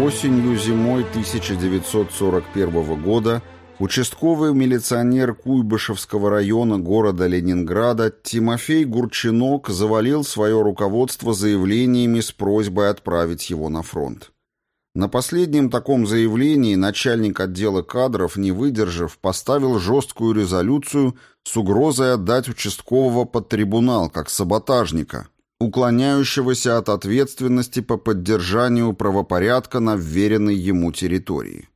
Осенью-зимой 1941 года участковый милиционер Куйбышевского района города Ленинграда Тимофей Гурчинок завалил свое руководство заявлениями с просьбой отправить его на фронт. На последнем таком заявлении начальник отдела кадров, не выдержав, поставил жесткую резолюцию с угрозой отдать участкового под трибунал как саботажника, уклоняющегося от ответственности по поддержанию правопорядка на вверенной ему территории.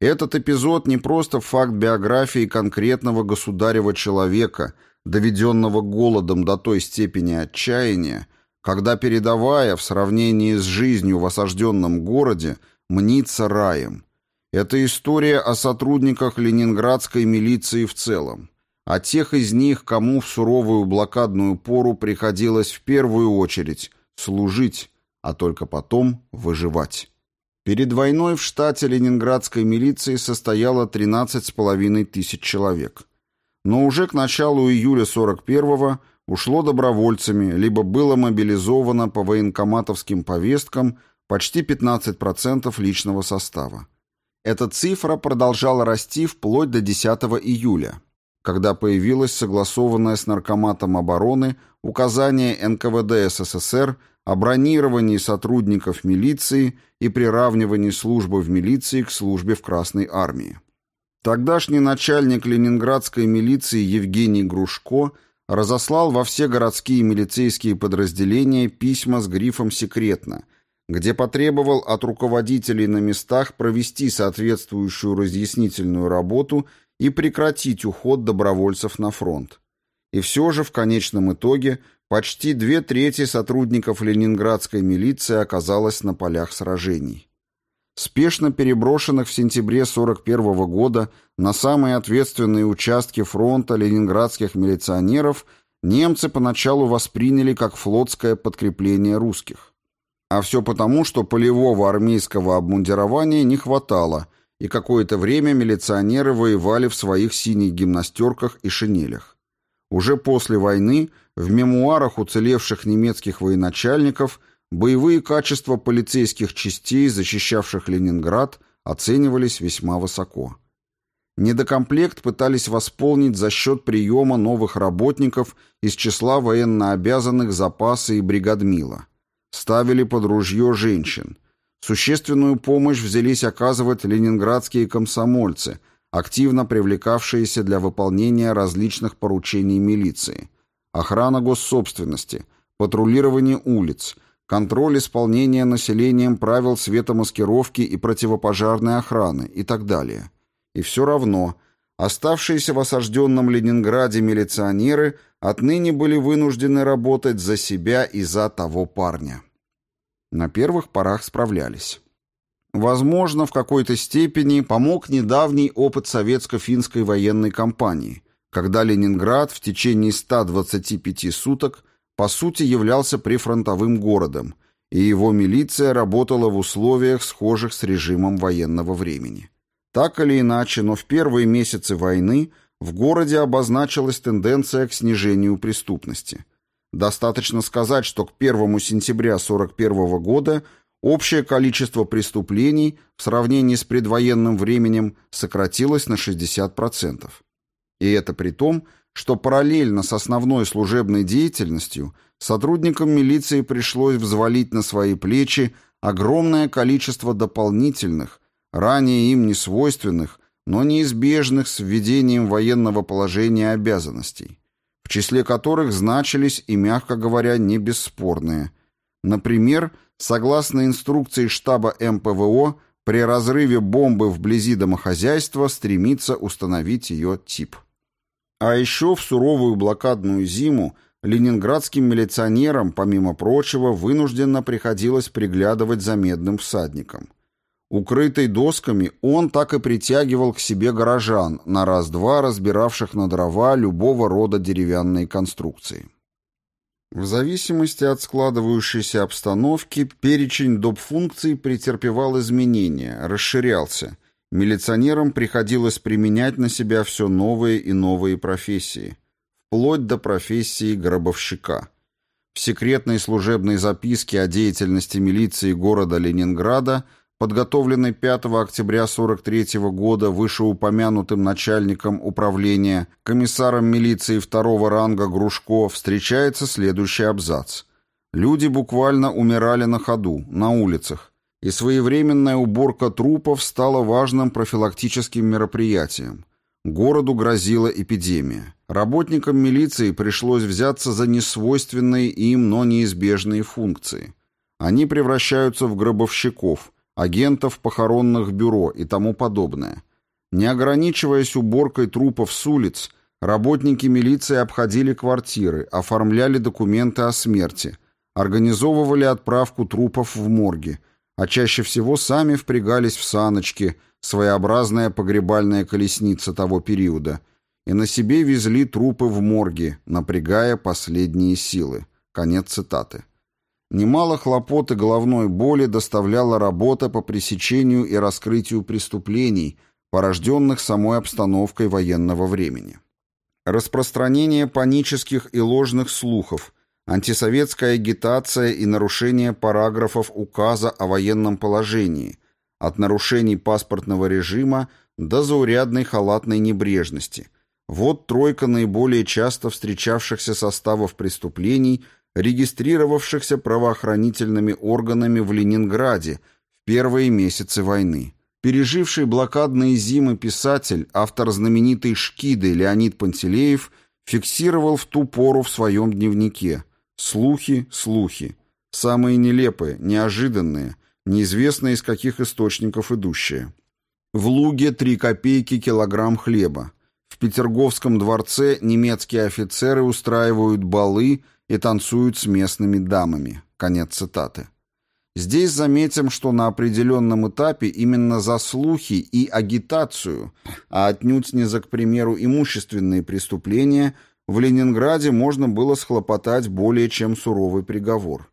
Этот эпизод не просто факт биографии конкретного государева человека, доведенного голодом до той степени отчаяния, когда передовая в сравнении с жизнью в осажденном городе мнится раем. Это история о сотрудниках ленинградской милиции в целом а тех из них, кому в суровую блокадную пору приходилось в первую очередь служить, а только потом выживать. Перед войной в штате ленинградской милиции состояло 13,5 тысяч человек. Но уже к началу июля 41-го ушло добровольцами, либо было мобилизовано по военкоматовским повесткам почти 15% личного состава. Эта цифра продолжала расти вплоть до 10 июля, когда появилось согласованное с Наркоматом обороны указание НКВД СССР о бронировании сотрудников милиции и приравнивании службы в милиции к службе в Красной армии. Тогдашний начальник ленинградской милиции Евгений Грушко разослал во все городские милицейские подразделения письма с грифом «Секретно», где потребовал от руководителей на местах провести соответствующую разъяснительную работу и прекратить уход добровольцев на фронт. И все же в конечном итоге почти две трети сотрудников ленинградской милиции оказалось на полях сражений. Спешно переброшенных в сентябре 41 года на самые ответственные участки фронта ленинградских милиционеров немцы поначалу восприняли как флотское подкрепление русских. А все потому, что полевого армейского обмундирования не хватало – и какое-то время милиционеры воевали в своих синих гимнастерках и шинелях. Уже после войны в мемуарах уцелевших немецких военачальников боевые качества полицейских частей, защищавших Ленинград, оценивались весьма высоко. Недокомплект пытались восполнить за счет приема новых работников из числа военнообязанных запаса и бригадмила. Ставили под ружье женщин. Существенную помощь взялись оказывать ленинградские комсомольцы, активно привлекавшиеся для выполнения различных поручений милиции. Охрана госсобственности, патрулирование улиц, контроль исполнения населением правил светомаскировки и противопожарной охраны и так далее. И все равно оставшиеся в осажденном Ленинграде милиционеры отныне были вынуждены работать за себя и за того парня. На первых порах справлялись. Возможно, в какой-то степени помог недавний опыт советско-финской военной кампании, когда Ленинград в течение 125 суток по сути являлся прифронтовым городом, и его милиция работала в условиях, схожих с режимом военного времени. Так или иначе, но в первые месяцы войны в городе обозначилась тенденция к снижению преступности – Достаточно сказать, что к 1 сентября 1941 года общее количество преступлений в сравнении с предвоенным временем сократилось на 60%. И это при том, что параллельно с основной служебной деятельностью сотрудникам милиции пришлось взвалить на свои плечи огромное количество дополнительных, ранее им не свойственных, но неизбежных с введением военного положения обязанностей числе которых значились и, мягко говоря, не бесспорные. Например, согласно инструкции штаба МПВО, при разрыве бомбы вблизи домохозяйства стремится установить ее тип. А еще в суровую блокадную зиму ленинградским милиционерам, помимо прочего, вынужденно приходилось приглядывать за медным всадником – Укрытый досками, он так и притягивал к себе горожан, на раз-два разбиравших на дрова любого рода деревянные конструкции. В зависимости от складывающейся обстановки, перечень доп. функций претерпевал изменения, расширялся. Милиционерам приходилось применять на себя все новые и новые профессии. вплоть до профессии гробовщика. В секретной служебной записке о деятельности милиции города Ленинграда, подготовленной 5 октября 1943 года вышеупомянутым начальником управления, комиссаром милиции второго ранга Грушко, встречается следующий абзац. Люди буквально умирали на ходу, на улицах, и своевременная уборка трупов стала важным профилактическим мероприятием. Городу грозила эпидемия. Работникам милиции пришлось взяться за несвойственные им, но неизбежные функции. Они превращаются в гробовщиков, агентов похоронных бюро и тому подобное. Не ограничиваясь уборкой трупов с улиц, работники милиции обходили квартиры, оформляли документы о смерти, организовывали отправку трупов в морги, а чаще всего сами впрягались в саночки, своеобразная погребальная колесница того периода – и на себе везли трупы в морги, напрягая последние силы. Конец цитаты. Немало хлопот и головной боли доставляла работа по пресечению и раскрытию преступлений, порожденных самой обстановкой военного времени. Распространение панических и ложных слухов, антисоветская агитация и нарушение параграфов указа о военном положении, от нарушений паспортного режима до заурядной халатной небрежности – вот тройка наиболее часто встречавшихся составов преступлений, регистрировавшихся правоохранительными органами в Ленинграде в первые месяцы войны. Переживший блокадные зимы писатель, автор знаменитой «Шкиды» Леонид Пантелеев фиксировал в ту пору в своем дневнике «Слухи, слухи. Самые нелепые, неожиданные, неизвестные из каких источников идущие. В Луге три копейки килограмм хлеба. В Петерговском дворце немецкие офицеры устраивают балы и танцуют с местными дамами. Конец цитаты. Здесь заметим, что на определенном этапе именно за слухи и агитацию, а отнюдь не за, к примеру, имущественные преступления, в Ленинграде можно было схлопотать более чем суровый приговор.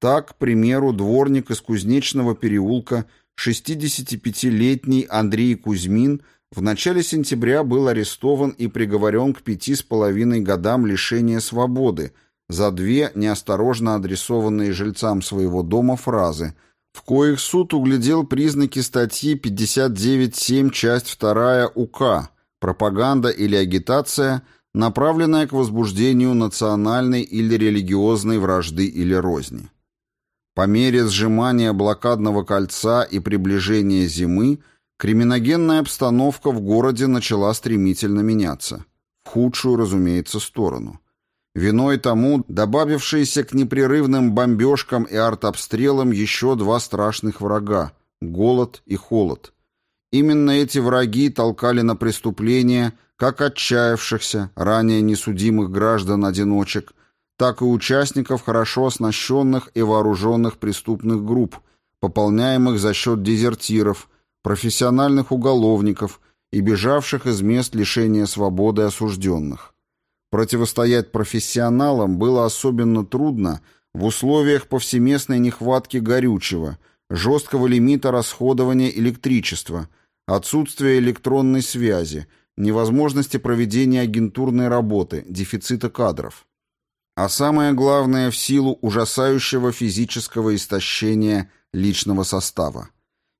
Так, к примеру, дворник из Кузнечного переулка, 65-летний Андрей Кузьмин – в начале сентября был арестован и приговорен к пяти с половиной годам лишения свободы за две неосторожно адресованные жильцам своего дома фразы, в коих суд углядел признаки статьи 59.7 часть 2 УК «Пропаганда или агитация», направленная к возбуждению национальной или религиозной вражды или розни. По мере сжимания блокадного кольца и приближения зимы – Криминогенная обстановка в городе начала стремительно меняться. В худшую, разумеется, сторону. Виной тому добавившиеся к непрерывным бомбежкам и артобстрелам еще два страшных врага – голод и холод. Именно эти враги толкали на преступления как отчаявшихся, ранее несудимых граждан-одиночек, так и участников хорошо оснащенных и вооруженных преступных групп, пополняемых за счет дезертиров – профессиональных уголовников и бежавших из мест лишения свободы осужденных. Противостоять профессионалам было особенно трудно в условиях повсеместной нехватки горючего, жесткого лимита расходования электричества, отсутствия электронной связи, невозможности проведения агентурной работы, дефицита кадров. А самое главное в силу ужасающего физического истощения личного состава.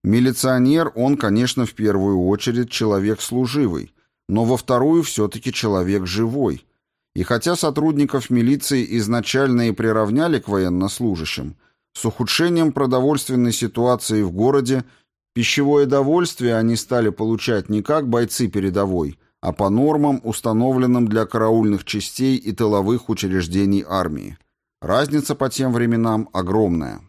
Милиционер, он, конечно, в первую очередь человек служивый, но во вторую все-таки человек живой. И хотя сотрудников милиции изначально и приравняли к военнослужащим, с ухудшением продовольственной ситуации в городе пищевое довольствие они стали получать не как бойцы передовой, а по нормам, установленным для караульных частей и тыловых учреждений армии. Разница по тем временам огромная.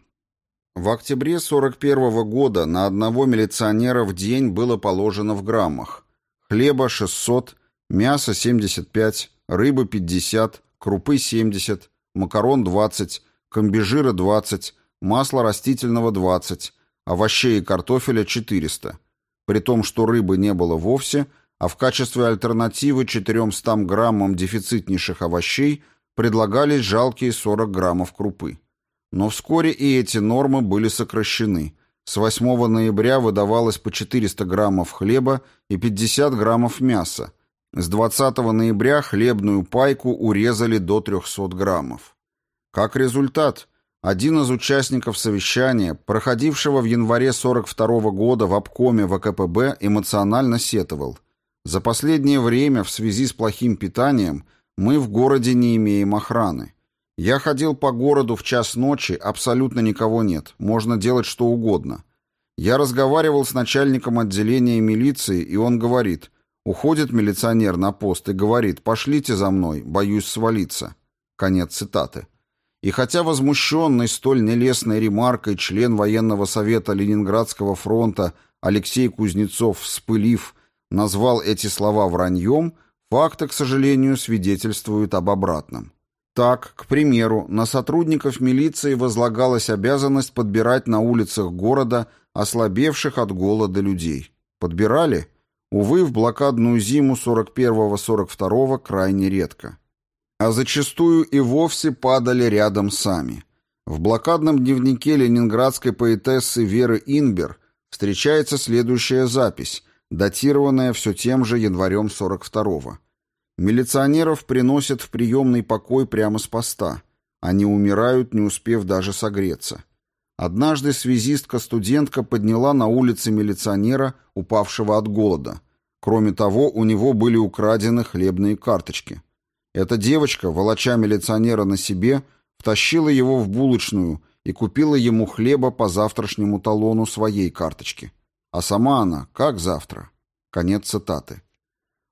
В октябре 41 года на одного милиционера в день было положено в граммах. Хлеба 600, мяса 75, рыбы 50, крупы 70, макарон 20, комбижира 20, масла растительного 20, овощей и картофеля 400. При том, что рыбы не было вовсе, а в качестве альтернативы 400 граммам дефицитнейших овощей предлагались жалкие 40 граммов крупы. Но вскоре и эти нормы были сокращены. С 8 ноября выдавалось по 400 граммов хлеба и 50 граммов мяса. С 20 ноября хлебную пайку урезали до 300 граммов. Как результат, один из участников совещания, проходившего в январе 42 года в обкоме ВКПБ, эмоционально сетовал. «За последнее время в связи с плохим питанием мы в городе не имеем охраны. Я ходил по городу в час ночи, абсолютно никого нет, можно делать что угодно. Я разговаривал с начальником отделения милиции, и он говорит, уходит милиционер на пост и говорит, пошлите за мной, боюсь свалиться. Конец цитаты. И хотя возмущенный столь нелестной ремаркой член военного совета Ленинградского фронта Алексей Кузнецов, вспылив, назвал эти слова враньем, факты, к сожалению, свидетельствуют об обратном. Так, к примеру, на сотрудников милиции возлагалась обязанность подбирать на улицах города ослабевших от голода людей. Подбирали? Увы, в блокадную зиму 41-42 крайне редко а зачастую и вовсе падали рядом сами. В блокадном дневнике ленинградской поэтессы Веры Инбер встречается следующая запись, датированная все тем же январем 42-го. Милиционеров приносят в приемный покой прямо с поста. Они умирают, не успев даже согреться. Однажды связистка-студентка подняла на улице милиционера, упавшего от голода. Кроме того, у него были украдены хлебные карточки. Эта девочка, волоча милиционера на себе, втащила его в булочную и купила ему хлеба по завтрашнему талону своей карточки. А сама она, как завтра? Конец цитаты.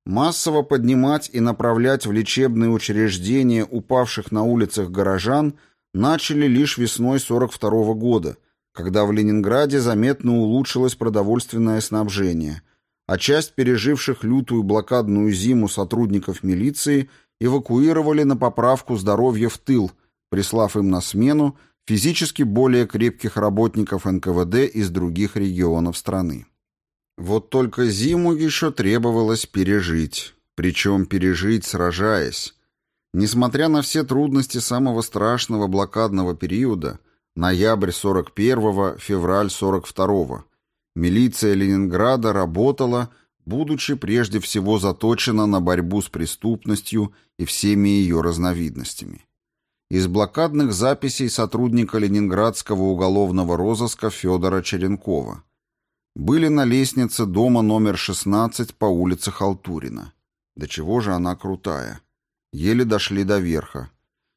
Массово поднимать и направлять в лечебные учреждения упавших на улицах горожан начали лишь весной 42 -го года, когда в Ленинграде заметно улучшилось продовольственное снабжение, а часть переживших лютую блокадную зиму сотрудников милиции – эвакуировали на поправку здоровья в тыл, прислав им на смену физически более крепких работников НКВД из других регионов страны. Вот только зиму еще требовалось пережить, причем пережить сражаясь. Несмотря на все трудности самого страшного блокадного периода, ноябрь 41-го, февраль 42-го, милиция Ленинграда работала – будучи прежде всего заточена на борьбу с преступностью и всеми ее разновидностями. Из блокадных записей сотрудника Ленинградского уголовного розыска Федора Черенкова. Были на лестнице дома номер 16 по улице Халтурина. До чего же она крутая. Еле дошли до верха.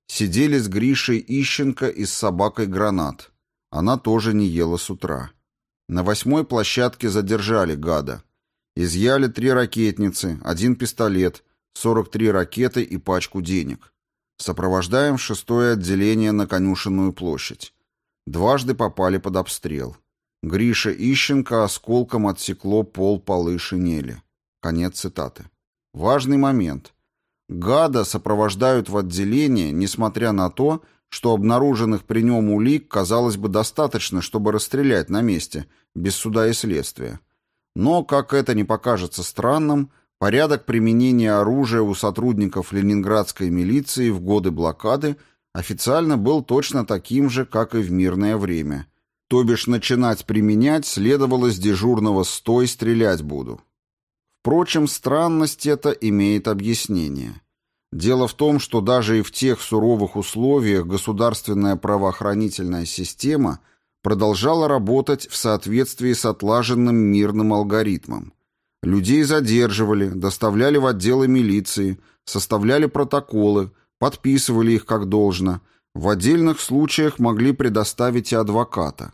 Сидели с Гришей Ищенко и с собакой Гранат. Она тоже не ела с утра. На восьмой площадке задержали гада. Изъяли три ракетницы, один пистолет, 43 ракеты и пачку денег. Сопровождаем шестое отделение на Конюшенную площадь. Дважды попали под обстрел. Гриша Ищенко осколком отсекло пол полы шинели. Конец цитаты. Важный момент. Гада сопровождают в отделение, несмотря на то, что обнаруженных при нем улик, казалось бы, достаточно, чтобы расстрелять на месте, без суда и следствия. Но, как это не покажется странным, порядок применения оружия у сотрудников ленинградской милиции в годы блокады официально был точно таким же, как и в мирное время. То бишь начинать применять следовало с дежурного «стой, стрелять буду». Впрочем, странность это имеет объяснение. Дело в том, что даже и в тех суровых условиях государственная правоохранительная система – продолжала работать в соответствии с отлаженным мирным алгоритмом. Людей задерживали, доставляли в отделы милиции, составляли протоколы, подписывали их как должно. В отдельных случаях могли предоставить и адвоката.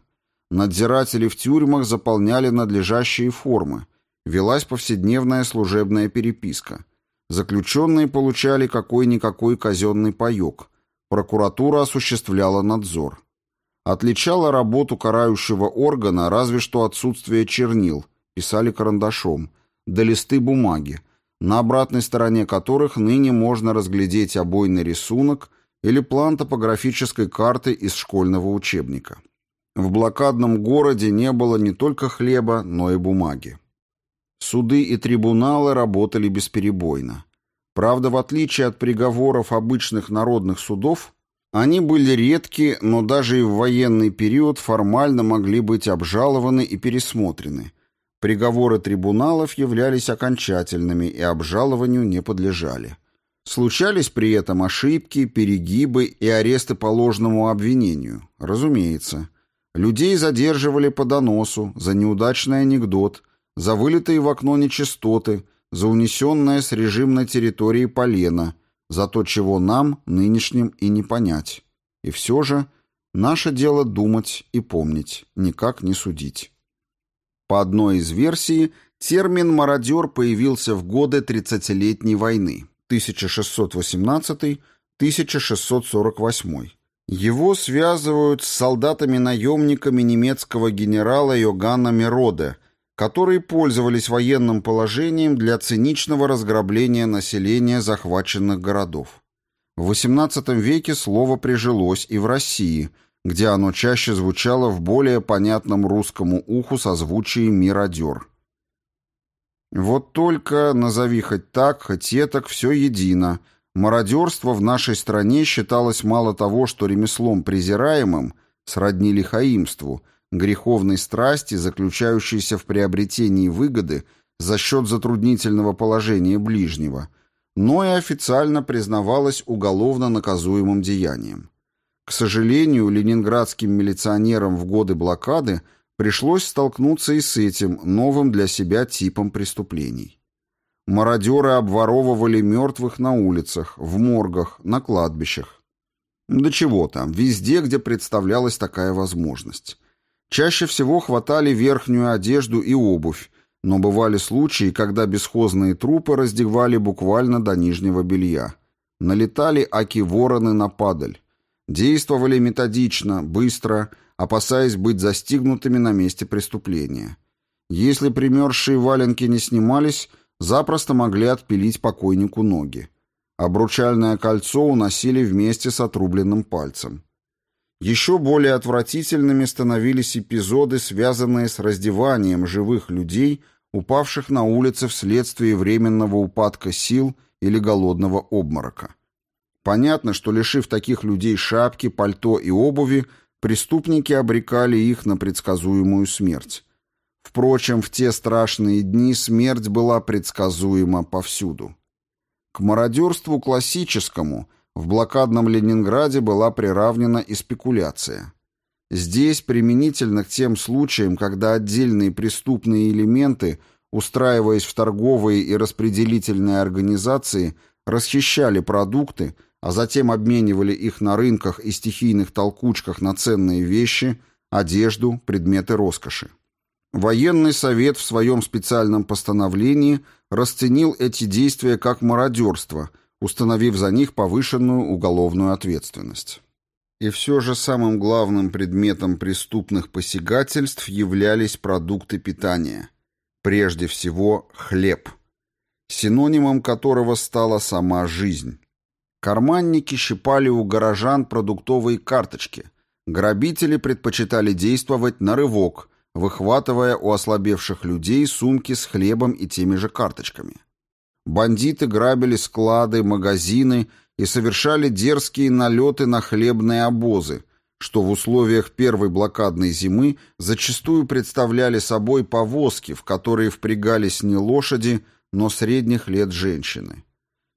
Надзиратели в тюрьмах заполняли надлежащие формы. Велась повседневная служебная переписка. Заключенные получали какой-никакой казенный паек. Прокуратура осуществляла надзор. Отличало работу карающего органа разве что отсутствие чернил, писали карандашом, да листы бумаги, на обратной стороне которых ныне можно разглядеть обойный рисунок или план топографической карты из школьного учебника. В блокадном городе не было не только хлеба, но и бумаги. Суды и трибуналы работали бесперебойно. Правда, в отличие от приговоров обычных народных судов, они были редки, но даже и в военный период формально могли быть обжалованы и пересмотрены. Приговоры трибуналов являлись окончательными и обжалованию не подлежали. Случались при этом ошибки, перегибы и аресты по ложному обвинению. Разумеется. Людей задерживали по доносу, за неудачный анекдот, за вылитые в окно нечистоты, за унесенное с режимной территории полено, за то, чего нам, нынешним, и не понять. И все же наше дело думать и помнить, никак не судить. По одной из версий, термин «мародер» появился в годы Тридцатилетней войны 1618-1648. Его связывают с солдатами-наемниками немецкого генерала Йоганна Мероде, которые пользовались военным положением для циничного разграбления населения захваченных городов. В XVIII веке слово прижилось и в России, где оно чаще звучало в более понятном русскому уху созвучии «миродер». Вот только, назови хоть так, хоть этак, все едино. Мародерство в нашей стране считалось мало того, что ремеслом презираемым, сродни лихаимству, греховной страсти, заключающейся в приобретении выгоды за счет затруднительного положения ближнего, но и официально признавалось уголовно наказуемым деянием. К сожалению, ленинградским милиционерам в годы блокады пришлось столкнуться и с этим новым для себя типом преступлений. Мародеры обворовывали мертвых на улицах, в моргах, на кладбищах. Да чего там, везде, где представлялась такая возможность. Чаще всего хватали верхнюю одежду и обувь, но бывали случаи, когда бесхозные трупы раздевали буквально до нижнего белья. Налетали аки-вороны на падаль. Действовали методично, быстро, опасаясь быть застигнутыми на месте преступления. Если примерзшие валенки не снимались, запросто могли отпилить покойнику ноги. Обручальное кольцо уносили вместе с отрубленным пальцем. Еще более отвратительными становились эпизоды, связанные с раздеванием живых людей, упавших на улице вследствие временного упадка сил или голодного обморока. Понятно, что лишив таких людей шапки, пальто и обуви, преступники обрекали их на предсказуемую смерть. Впрочем, в те страшные дни смерть была предсказуема повсюду. К мародерству классическому в блокадном Ленинграде была приравнена и спекуляция. Здесь применительно к тем случаям, когда отдельные преступные элементы, устраиваясь в торговые и распределительные организации, расхищали продукты, а затем обменивали их на рынках и стихийных толкучках на ценные вещи, одежду, предметы роскоши. Военный совет в своем специальном постановлении расценил эти действия как мародерство, установив за них повышенную уголовную ответственность. И все же самым главным предметом преступных посягательств являлись продукты питания. Прежде всего, хлеб, синонимом которого стала сама жизнь. Карманники щипали у горожан продуктовые карточки. Грабители предпочитали действовать на рывок, выхватывая у ослабевших людей сумки с хлебом и теми же карточками. Бандиты грабили склады, магазины и совершали дерзкие налеты на хлебные обозы, что в условиях первой блокадной зимы зачастую представляли собой повозки, в которые впрягались не лошади, но средних лет женщины.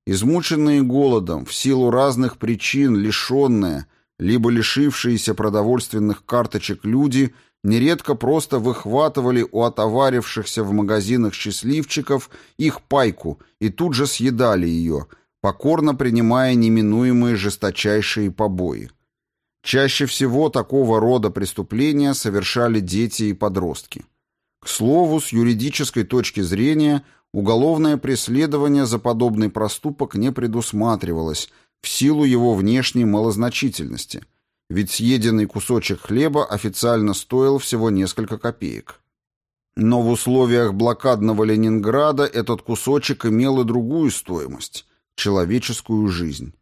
Измученные голодом, в силу разных причин лишенные, либо лишившиеся продовольственных карточек люди нередко просто выхватывали у отоварившихся в магазинах счастливчиков их пайку и тут же съедали ее, покорно принимая неминуемые жесточайшие побои. Чаще всего такого рода преступления совершали дети и подростки. К слову, с юридической точки зрения – Уголовное преследование за подобный проступок не предусматривалось в силу его внешней малозначительности, ведь съеденный кусочек хлеба официально стоил всего несколько копеек. Но в условиях блокадного Ленинграда этот кусочек имел и другую стоимость – человеческую жизнь.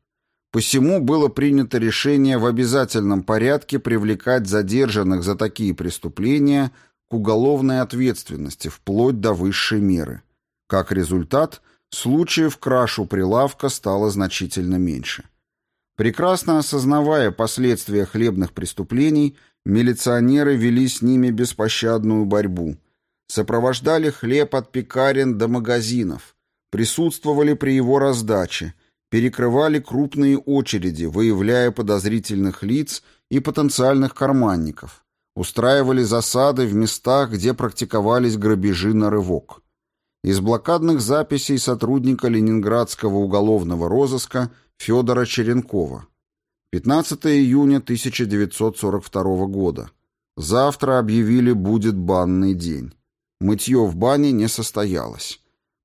Посему было принято решение в обязательном порядке привлекать задержанных за такие преступления к уголовной ответственности вплоть до высшей меры – как результат, случаев краж у прилавка стало значительно меньше. Прекрасно осознавая последствия хлебных преступлений, милиционеры вели с ними беспощадную борьбу. сопровождали хлеб от пекарен до магазинов, присутствовали при его раздаче, перекрывали крупные очереди, выявляя подозрительных лиц и потенциальных карманников, устраивали засады в местах, где практиковались грабежи на рывок. Из блокадных записей сотрудника Ленинградского уголовного розыска Федора Черенкова. 15 июня 1942 года. Завтра объявили будет банный день. Мытье в бане не состоялось.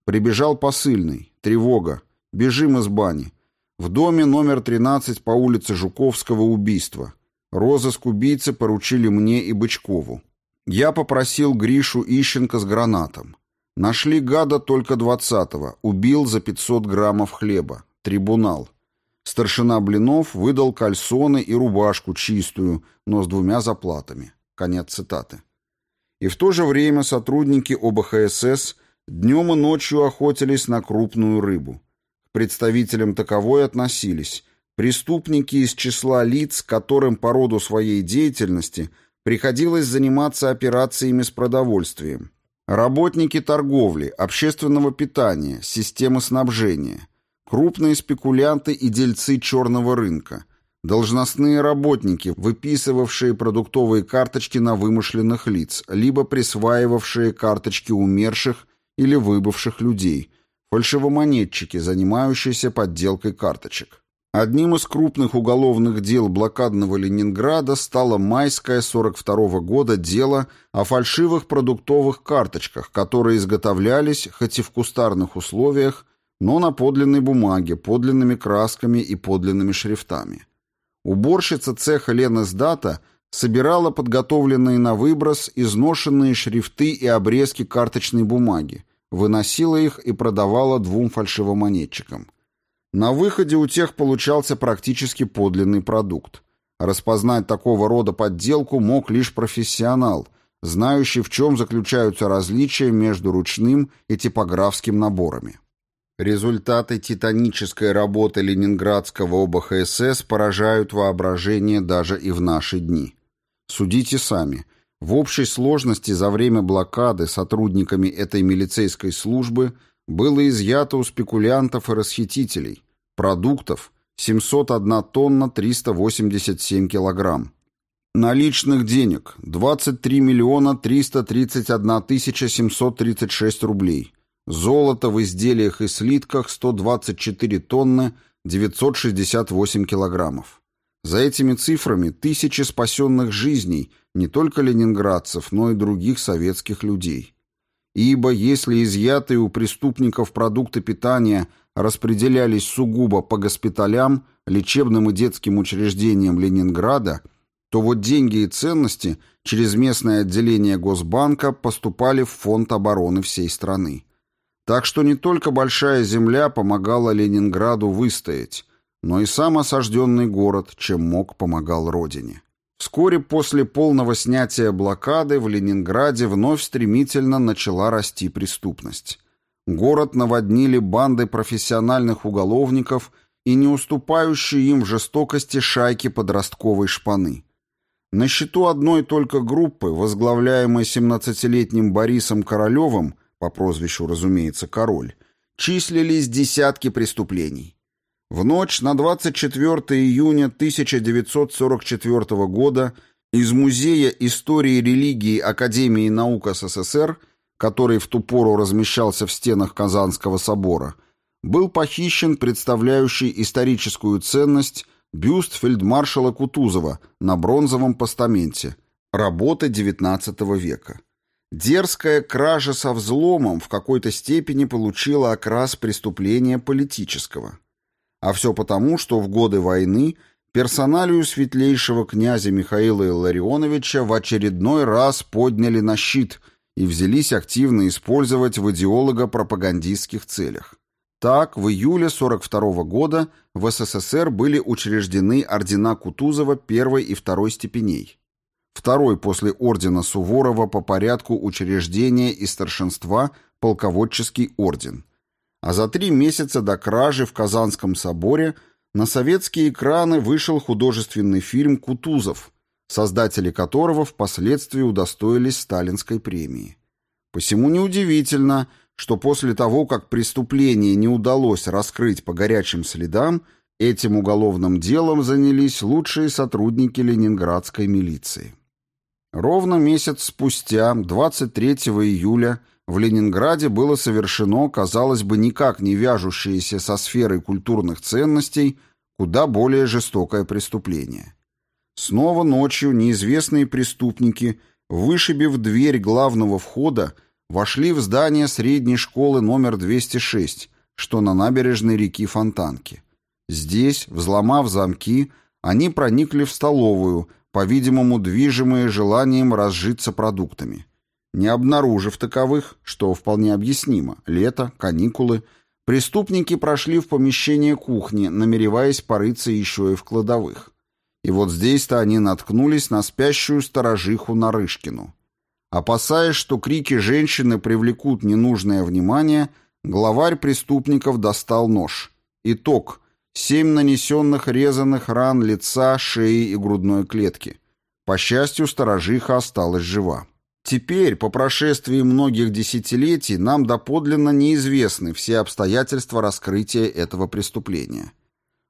Прибежал посыльный. Тревога. Бежим из бани. В доме номер 13 по улице Жуковского убийство. Розыск убийцы поручили мне и Бычкову. Я попросил Гришу Ищенко с гранатом. Нашли гада только 20-го. Убил за 500 граммов хлеба. Трибунал. Старшина Блинов выдал кальсоны и рубашку чистую, но с двумя заплатами. Конец цитаты. И в то же время сотрудники ОБХСС днем и ночью охотились на крупную рыбу. К представителям таковой относились преступники из числа лиц, которым по роду своей деятельности приходилось заниматься операциями с продовольствием, работники торговли, общественного питания, системы снабжения, крупные спекулянты и дельцы черного рынка, Должностные работники, выписывавшие продуктовые карточки на вымышленных лиц, либо присваивавшие карточки умерших или выбывших людей, фальшивомонетчики, занимающиеся подделкой карточек. Одним из крупных уголовных дел блокадного Ленинграда стало майское 42 -го года дело о фальшивых продуктовых карточках, которые изготовлялись, хоть и в кустарных условиях, но на подлинной бумаге, подлинными красками и подлинными шрифтами. Уборщица цеха Лена Сдата собирала подготовленные на выброс изношенные шрифты и обрезки карточной бумаги, выносила их и продавала двум фальшивомонетчикам. На выходе у тех получался практически подлинный продукт. Распознать такого рода подделку мог лишь профессионал, знающий, в чем заключаются различия между ручным и типографским наборами. Результаты титанической работы Ленинградского ОБХСС поражают воображение даже и в наши дни. Судите сами. В общей сложности за время блокады сотрудниками этой милицейской службы было изъято у спекулянтов и расхитителей продуктов 701 тонна 387 килограмм. Наличных денег 23 миллиона 331 тысяча 736 рублей – Золото в изделиях и слитках 124 тонны 968 килограммов. За этими цифрами тысячи спасенных жизней не только ленинградцев, но и других советских людей. Ибо если изъятые у преступников продукты питания распределялись сугубо по госпиталям, лечебным и детским учреждениям Ленинграда, то вот деньги и ценности через местное отделение Госбанка поступали в фонд обороны всей страны. Так что не только Большая Земля помогала Ленинграду выстоять, но и сам осажденный город, чем мог, помогал родине. Вскоре после полного снятия блокады в Ленинграде вновь стремительно начала расти преступность. Город наводнили банды профессиональных уголовников и не уступающие им в жестокости шайки подростковой шпаны. На счету одной только группы, возглавляемой 17-летним Борисом Королевым, по прозвищу, разумеется, Король, числились десятки преступлений. В ночь на 24 июня 1944 года из Музея истории религии Академии наук СССР, который в ту пору размещался в стенах Казанского собора, был похищен представляющий историческую ценность бюст фельдмаршала Кутузова на бронзовом постаменте, работа XIX века. Дерзкая кража со взломом в какой-то степени получила окрас преступления политического. А все потому, что в годы войны персоналию светлейшего князя Михаила Илларионовича в очередной раз подняли на щит и взялись активно использовать в идеолого-пропагандистских целях. Так, в июле 42 года в СССР были учреждены ордена Кутузова первой и второй степеней второй после ордена Суворова по порядку учреждения и старшинства полководческий орден. А за три месяца до кражи в Казанском соборе на советские экраны вышел художественный фильм «Кутузов», создатели которого впоследствии удостоились сталинской премии. Посему неудивительно, что после того, как преступление не удалось раскрыть по горячим следам, этим уголовным делом занялись лучшие сотрудники ленинградской милиции. Ровно месяц спустя, 23 июля, в Ленинграде было совершено, казалось бы, никак не вяжущееся со сферой культурных ценностей, куда более жестокое преступление. Снова ночью неизвестные преступники, вышибив дверь главного входа, вошли в здание средней школы номер 206, что на набережной реки Фонтанки. Здесь, взломав замки, они проникли в столовую, по-видимому, движимые желанием разжиться продуктами. Не обнаружив таковых, что вполне объяснимо, лето, каникулы, преступники прошли в помещение кухни, намереваясь порыться еще и в кладовых. И вот здесь-то они наткнулись на спящую сторожиху Нарышкину. Опасаясь, что крики женщины привлекут ненужное внимание, главарь преступников достал нож. Итог – семь нанесенных резаных ран лица, шеи и грудной клетки. По счастью, сторожиха осталась жива. Теперь, по прошествии многих десятилетий, нам доподлинно неизвестны все обстоятельства раскрытия этого преступления.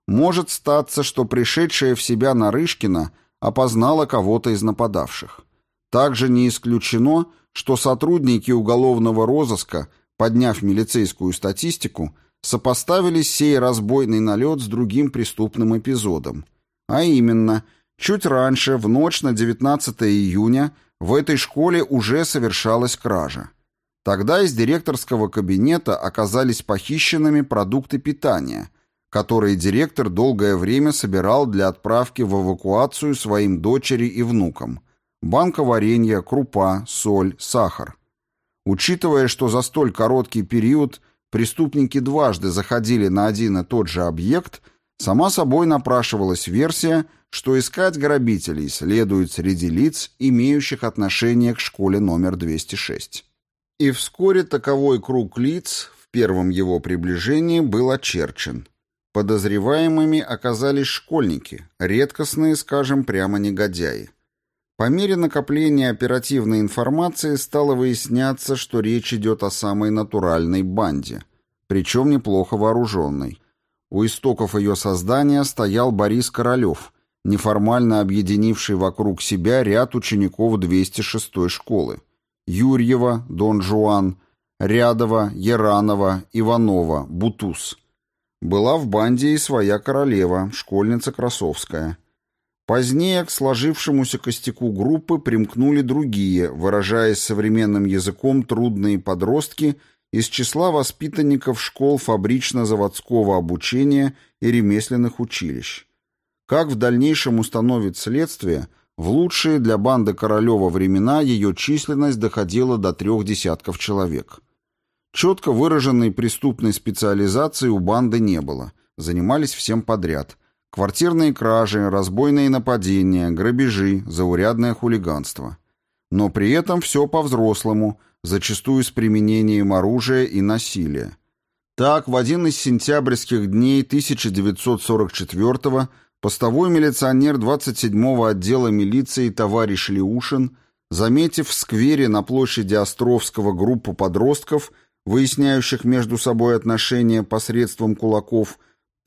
Может статься, что пришедшая в себя Нарышкина опознала кого-то из нападавших. Также не исключено, что сотрудники уголовного розыска, подняв милицейскую статистику, сопоставили сей разбойный налет с другим преступным эпизодом. А именно, чуть раньше, в ночь на 19 июня, в этой школе уже совершалась кража. Тогда из директорского кабинета оказались похищенными продукты питания, которые директор долгое время собирал для отправки в эвакуацию своим дочери и внукам. Банка варенья, крупа, соль, сахар. Учитывая, что за столь короткий период преступники дважды заходили на один и тот же объект, сама собой напрашивалась версия – что искать грабителей следует среди лиц, имеющих отношение к школе номер 206. И вскоре таковой круг лиц в первом его приближении был очерчен. Подозреваемыми оказались школьники, редкостные, скажем прямо, негодяи. По мере накопления оперативной информации стало выясняться, что речь идет о самой натуральной банде, причем неплохо вооруженной. У истоков ее создания стоял Борис Королев – неформально объединивший вокруг себя ряд учеников 206-й школы. Юрьева, Дон Жуан, Рядова, Яранова, Иванова, Бутуз. Была в банде и своя королева, школьница Красовская. Позднее к сложившемуся костяку группы примкнули другие, выражаясь современным языком трудные подростки из числа воспитанников школ фабрично-заводского обучения и ремесленных училищ. Как в дальнейшем установит следствие, в лучшие для банды Королева времена ее численность доходила до трех десятков человек. Четко выраженной преступной специализации у банды не было, занимались всем подряд. Квартирные кражи, разбойные нападения, грабежи, заурядное хулиганство. Но при этом все по-взрослому, зачастую с применением оружия и насилия. Так, в один из сентябрьских дней 1944 года Постовой милиционер 27-го отдела милиции товарищ Леушин, заметив в сквере на площади Островского группу подростков, выясняющих между собой отношения посредством кулаков,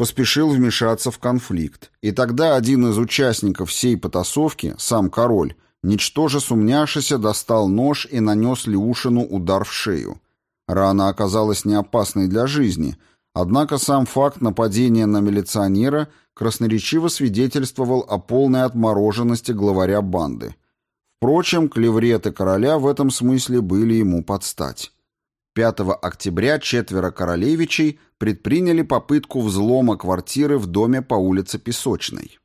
поспешил вмешаться в конфликт. И тогда один из участников всей потасовки, сам король, ничтоже сумняшися, достал нож и нанес Леушину удар в шею. Рана оказалась не опасной для жизни, однако сам факт нападения на милиционера – красноречиво свидетельствовал о полной отмороженности главаря банды. Впрочем, клевреты короля в этом смысле были ему подстать. 5 октября четверо королевичей предприняли попытку взлома квартиры в доме по улице Песочной.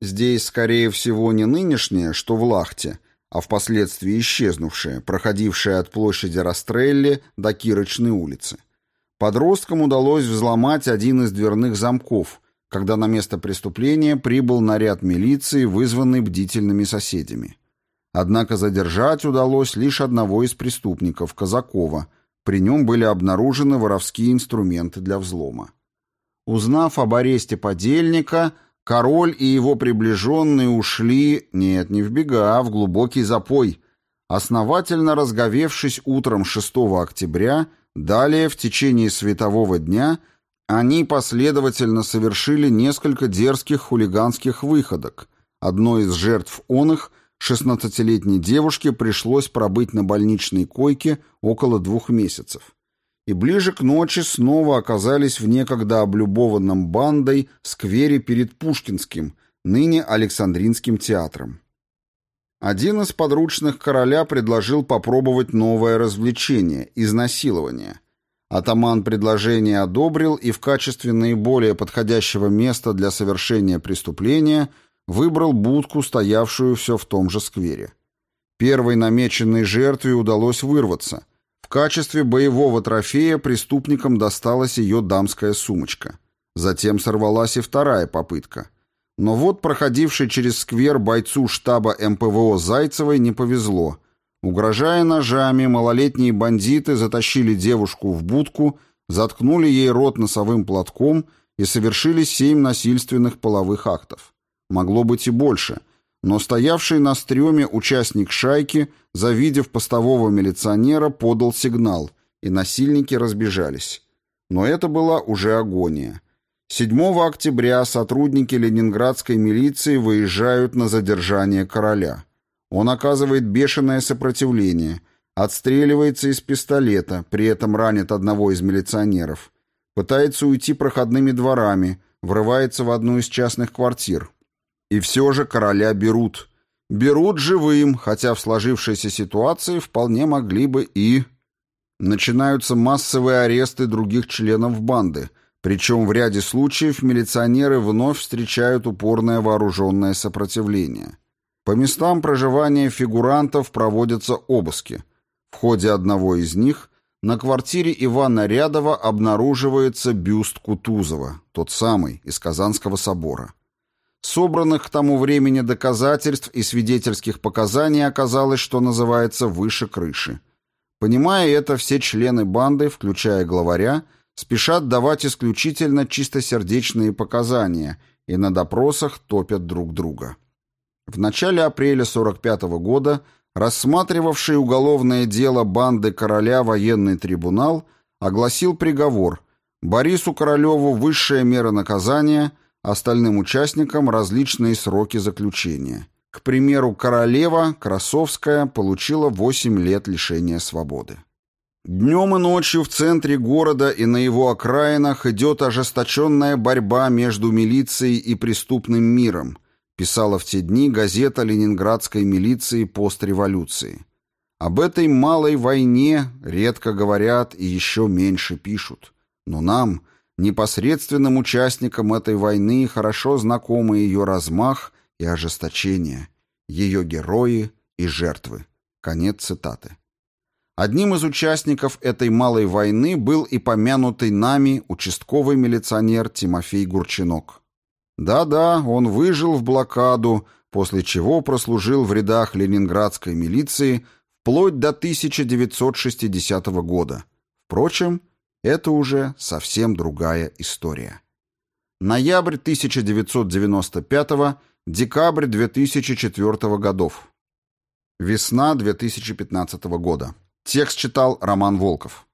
Здесь, скорее всего, не нынешнее, что в Лахте, а впоследствии исчезнувшее, проходившее от площади Растрелли до Кирочной улицы. Подросткам удалось взломать один из дверных замков, когда на место преступления прибыл наряд милиции, вызванный бдительными соседями. Однако задержать удалось лишь одного из преступников, Казакова. При нем были обнаружены воровские инструменты для взлома. Узнав об аресте подельника, король и его приближенные ушли, нет, не в бега, а в глубокий запой, основательно разговевшись утром 6 октября, далее в течение светового дня они последовательно совершили несколько дерзких хулиганских выходок. Одной из жертв он их, 16-летней девушке, пришлось пробыть на больничной койке около двух месяцев. И ближе к ночи снова оказались в некогда облюбованном бандой сквере перед Пушкинским, ныне Александринским театром. Один из подручных короля предложил попробовать новое развлечение – изнасилование. Атаман предложение одобрил и в качестве наиболее подходящего места для совершения преступления выбрал будку, стоявшую все в том же сквере. Первой намеченной жертве удалось вырваться. В качестве боевого трофея преступникам досталась ее дамская сумочка. Затем сорвалась и вторая попытка – но вот проходивший через сквер бойцу штаба МПВО Зайцевой не повезло. Угрожая ножами, малолетние бандиты затащили девушку в будку, заткнули ей рот носовым платком и совершили семь насильственных половых актов. Могло быть и больше, но стоявший на стреме участник шайки, завидев постового милиционера, подал сигнал, и насильники разбежались. Но это была уже агония. 7 октября сотрудники ленинградской милиции выезжают на задержание короля. Он оказывает бешеное сопротивление, отстреливается из пистолета, при этом ранит одного из милиционеров, пытается уйти проходными дворами, врывается в одну из частных квартир. И все же короля берут. Берут живым, хотя в сложившейся ситуации вполне могли бы и... Начинаются массовые аресты других членов банды – причем в ряде случаев милиционеры вновь встречают упорное вооруженное сопротивление. По местам проживания фигурантов проводятся обыски. В ходе одного из них на квартире Ивана Рядова обнаруживается бюст Кутузова, тот самый, из Казанского собора. Собранных к тому времени доказательств и свидетельских показаний оказалось, что называется, выше крыши. Понимая это, все члены банды, включая главаря, спешат давать исключительно чистосердечные показания и на допросах топят друг друга. В начале апреля 45 -го года рассматривавший уголовное дело банды короля военный трибунал огласил приговор Борису Королеву высшая мера наказания, остальным участникам различные сроки заключения. К примеру, Королева, Красовская, получила 8 лет лишения свободы. Днем и ночью в центре города и на его окраинах идет ожесточенная борьба между милицией и преступным миром, писала в те дни газета ленинградской милиции постреволюции. Об этой малой войне редко говорят и еще меньше пишут. Но нам, непосредственным участникам этой войны, хорошо знакомы ее размах и ожесточение, ее герои и жертвы. Конец цитаты. Одним из участников этой малой войны был и помянутый нами участковый милиционер Тимофей Гурчинок. Да-да, он выжил в блокаду, после чего прослужил в рядах ленинградской милиции вплоть до 1960 года. Впрочем, это уже совсем другая история. Ноябрь 1995 декабрь 2004 годов. Весна 2015 года. Текст читал Роман Волков.